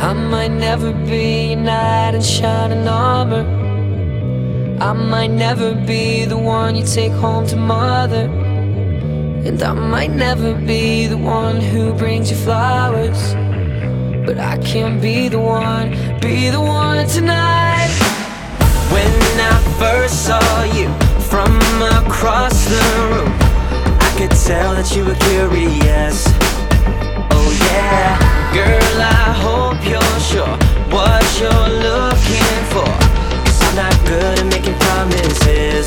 I might never be a knight in shining armor. I might never be the one you take home to mother. And I might never be the one who brings you flowers. But I can be the one, be the one tonight. When I first saw you from across the room, I could tell that you were curious. Oh yeah, girl, I hope you're sure what you're looking for. Cause I'm not good at making promises.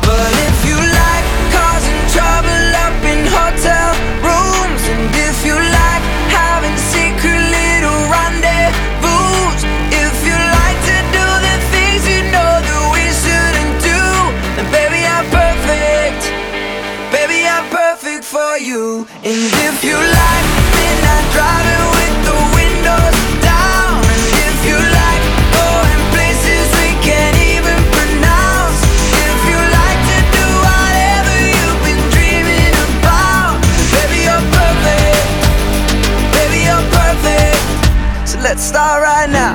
But if you like causing trouble up in hotel rooms, and if you like having secret little rendezvous, if you like to do the things you know that we shouldn't do, then baby, I'm perfect. Baby, I'm perfect for you. And if you like let's start right now.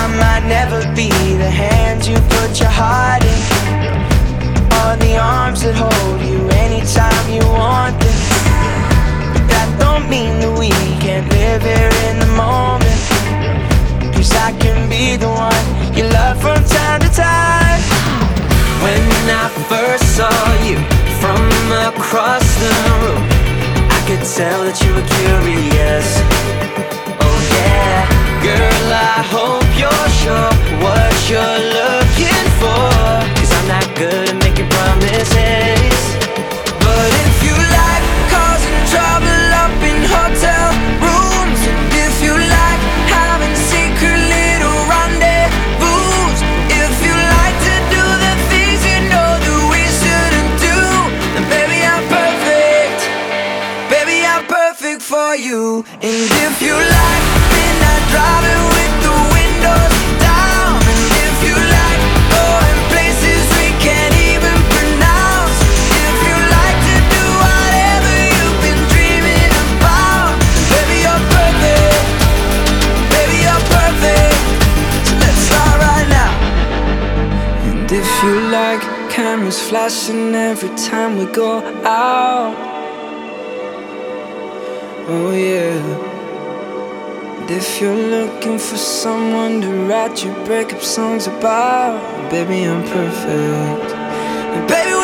I might never be the hand you put your heart in. Or the arms that hold you anytime you want them. Saw you from across the room, I could tell that you were curious. Oh yeah, girl, I hope you're sure you. And if you like midnight driving with the windows down, and if you like going places we can't even pronounce, if you like to do whatever you've been dreaming about, baby, you're perfect. Baby, you're perfect. So let's start right now. And if you like cameras flashing every time we go out. Oh yeah. And if you're looking for someone to write your breakup songs about, baby, I'm perfect. And baby,